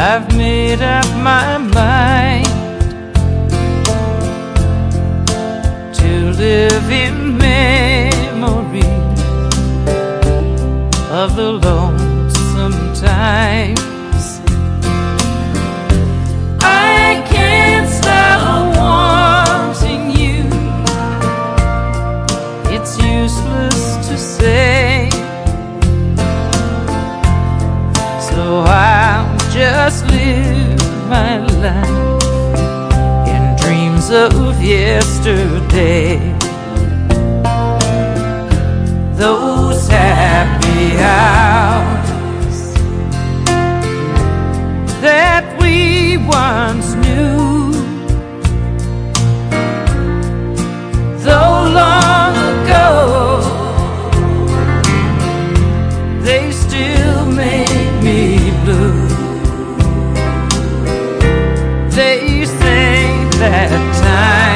I've made up my mind to live in memory of the lonesome times. I can't stop wanting you. It's useless to say. Just live my life in dreams of yesterday. Those happy hours They say that time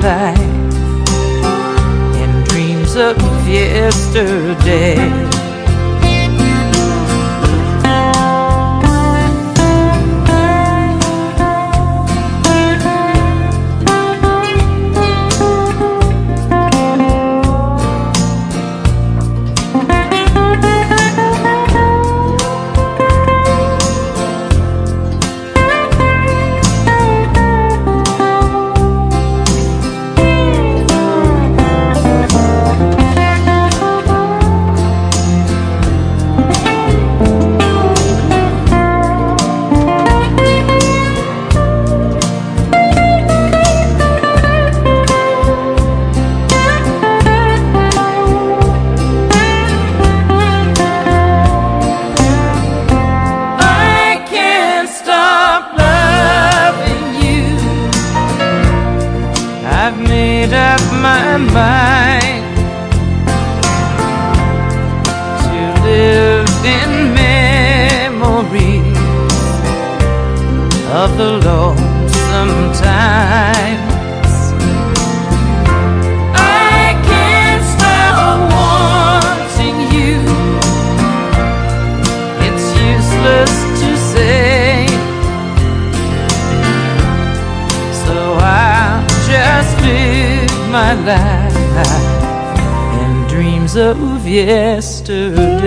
life in dreams of yesterday. So I'll just live my life in dreams of yesterday.